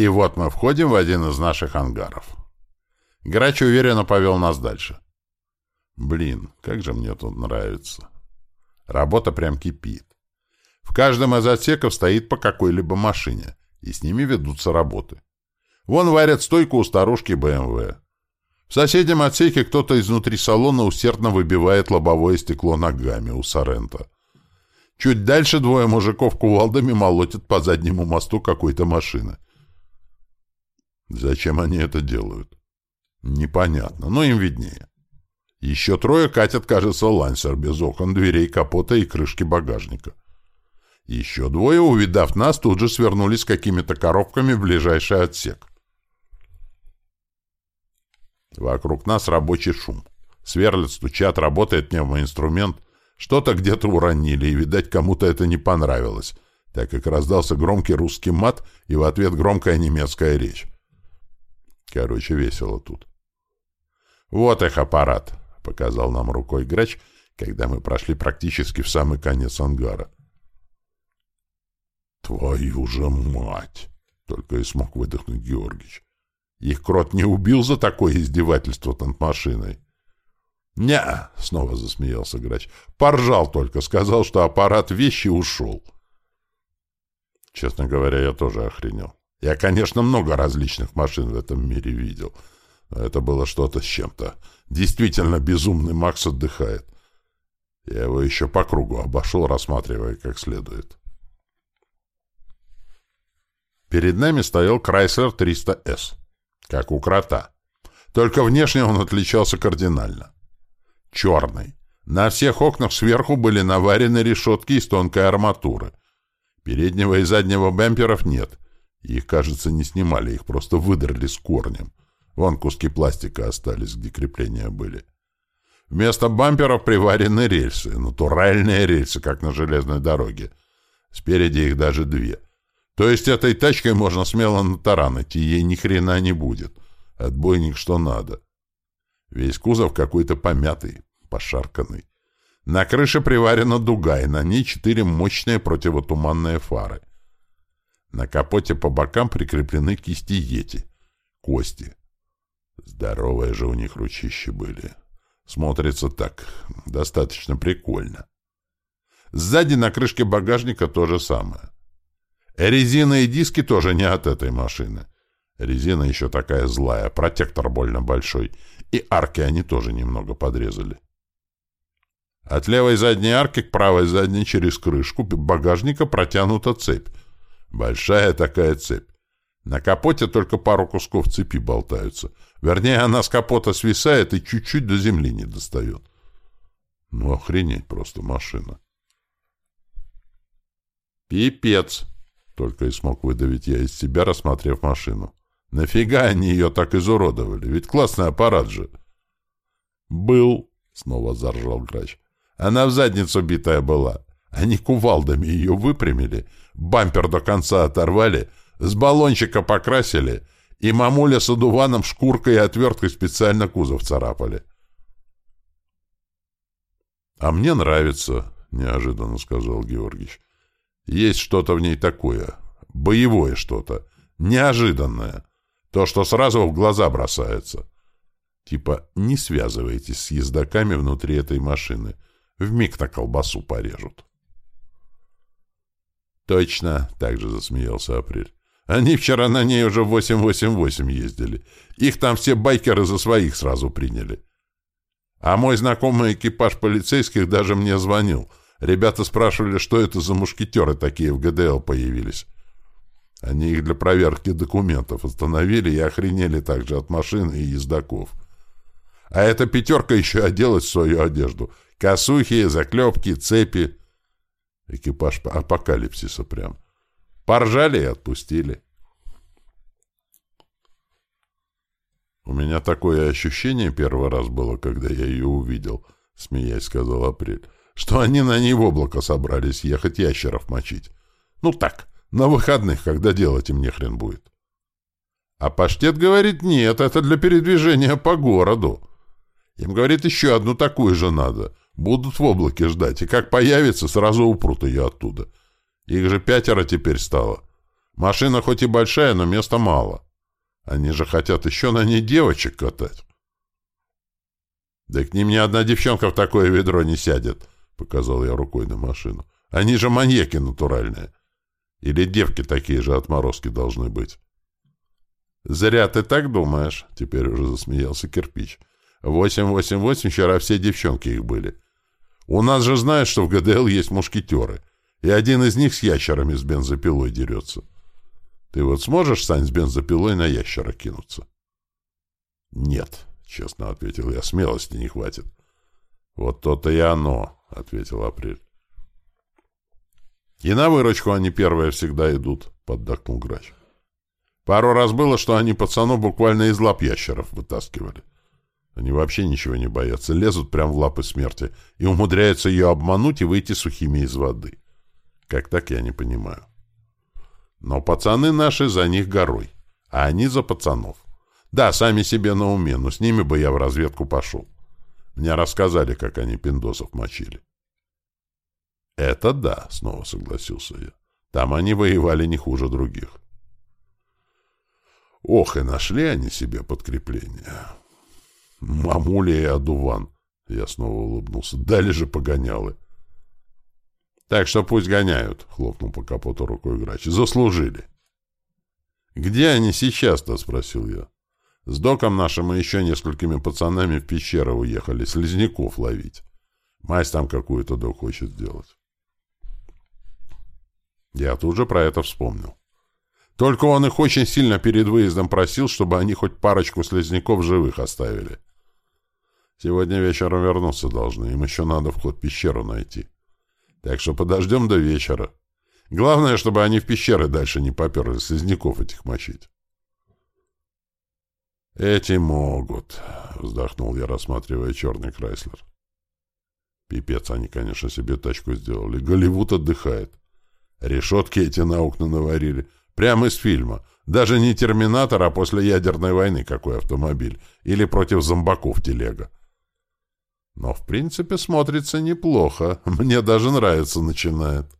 И вот мы входим в один из наших ангаров. Грач уверенно повел нас дальше. Блин, как же мне тут нравится. Работа прям кипит. В каждом из отсеков стоит по какой-либо машине, и с ними ведутся работы. Вон варят стойку у старушки БМВ. В соседнем отсеке кто-то изнутри салона усердно выбивает лобовое стекло ногами у Сорента. Чуть дальше двое мужиков кувалдами молотят по заднему мосту какой-то машины. Зачем они это делают? Непонятно, но им виднее. Еще трое катят, кажется, лансер без окон, дверей, капота и крышки багажника. Еще двое, увидав нас, тут же свернулись какими-то коробками в ближайший отсек. Вокруг нас рабочий шум. Сверлят, стучат, работает пневмоинструмент. Что-то где-то уронили, и, видать, кому-то это не понравилось, так как раздался громкий русский мат и в ответ громкая немецкая речь. Короче, весело тут. «Вот их аппарат», — показал нам рукой грач, когда мы прошли практически в самый конец ангара. «Твою же мать!» — только и смог выдохнуть Георгич. Их крот не убил за такое издевательство над машиной. не снова засмеялся грач. «Поржал только, сказал, что аппарат вещи ушел». Честно говоря, я тоже охренел. Я, конечно, много различных машин в этом мире видел, это было что-то с чем-то. Действительно, безумный Макс отдыхает. Я его еще по кругу обошел, рассматривая как следует. Перед нами стоял Chrysler 300S как у крота. Только внешне он отличался кардинально. Черный. На всех окнах сверху были наварены решетки из тонкой арматуры. Переднего и заднего бамперов нет. Их, кажется, не снимали, их просто выдрали с корнем. Вон куски пластика остались, где крепления были. Вместо бамперов приварены рельсы, натуральные рельсы, как на железной дороге. Спереди их даже две — то есть этой тачкой можно смело на таран идти, ей ни хрена не будет. Отбойник что надо. Весь кузов какой-то помятый, пошарканный. На крыше приварена дуга, и на ней четыре мощные противотуманные фары. На капоте по бокам прикреплены кисти Йети. Кости. Здоровые же у них ручищи были. Смотрится так, достаточно прикольно. Сзади на крышке багажника то же самое. Резина и диски тоже не от этой машины. Резина еще такая злая, протектор больно большой. И арки они тоже немного подрезали. От левой задней арки к правой задней через крышку багажника протянута цепь. Большая такая цепь. На капоте только пару кусков цепи болтаются. Вернее, она с капота свисает и чуть-чуть до земли не достает. Ну, охренеть просто машина. Пипец. Только и смог выдавить я из себя, рассмотрев машину. Нафига они ее так изуродовали? Ведь классный аппарат же. Был, снова заржал грач. Она в задницу битая была. Они кувалдами ее выпрямили, бампер до конца оторвали, с баллончика покрасили, и мамуля с одуваном шкуркой и отверткой специально кузов царапали. — А мне нравится, — неожиданно сказал Георгиевич. Есть что-то в ней такое. Боевое что-то. Неожиданное. То, что сразу в глаза бросается. Типа не связывайтесь с ездаками внутри этой машины. Вмиг на колбасу порежут. Точно, так же засмеялся Апрель. Они вчера на ней уже 888 ездили. Их там все байкеры за своих сразу приняли. А мой знакомый экипаж полицейских даже мне звонил — Ребята спрашивали, что это за мушкетеры такие в ГДЛ появились. Они их для проверки документов остановили и охренели также от машин и ездаков. А эта пятерка еще оделась в свою одежду. Косухи, заклепки, цепи. Экипаж апокалипсиса прям. Поржали и отпустили. У меня такое ощущение первый раз было, когда я ее увидел, смеясь, сказал Апрель что они на ней в облако собрались ехать ящеров мочить. Ну так, на выходных, когда делать им нехрен будет. А паштет говорит, нет, это для передвижения по городу. Им, говорит, еще одну такую же надо. Будут в облаке ждать, и как появится, сразу упрут ее оттуда. Их же пятеро теперь стало. Машина хоть и большая, но места мало. Они же хотят еще на ней девочек катать. «Да к ним ни одна девчонка в такое ведро не сядет», — показал я рукой на машину. «Они же маньяки натуральные. Или девки такие же отморозки должны быть». «Зря ты так думаешь», — теперь уже засмеялся кирпич. «Восемь-восемь-восемь, вчера все девчонки их были. У нас же знаешь, что в ГДЛ есть мушкетеры, и один из них с ящерами с бензопилой дерется. Ты вот сможешь, Сань, с бензопилой на ящера кинуться?» «Нет», — честно ответил я, — «смелости не хватит». «Вот то-то и оно», — ответил Апрель. «И на выручку они первые всегда идут», — поддакнул Грач. Пару раз было, что они пацанов буквально из лап ящеров вытаскивали. Они вообще ничего не боятся, лезут прямо в лапы смерти и умудряются ее обмануть и выйти сухими из воды. Как так, я не понимаю. Но пацаны наши за них горой, а они за пацанов. Да, сами себе на уме, но с ними бы я в разведку пошел. Мне рассказали, как они пиндосов мочили. «Это да», — снова согласился я. «Там они воевали не хуже других». Ох, и нашли они себе подкрепление. Мамуля и одуван. Я снова улыбнулся. Дали же погонялы. Так что пусть гоняют, хлопнул по капоту рукой грач. Заслужили. Где они сейчас-то? спросил я. С доком нашим и еще несколькими пацанами в пещеру уехали, слизняков ловить. Мазь там какую-то док хочет сделать. Я тут же про это вспомнил. Только он их очень сильно перед выездом просил, чтобы они хоть парочку слизняков живых оставили. Сегодня вечером вернуться должны, им еще надо вход в пещеру найти. Так что подождем до вечера. Главное, чтобы они в пещеры дальше не поперли слизняков этих мочить. «Эти могут», — вздохнул я, рассматривая черный Крайслер. Пипец, они, конечно, себе тачку сделали. Голливуд отдыхает. Решетки эти на окна наварили — Прямо из фильма. Даже не «Терминатор», а после ядерной войны какой автомобиль. Или против зомбаков телега. Но, в принципе, смотрится неплохо. Мне даже нравится начинает.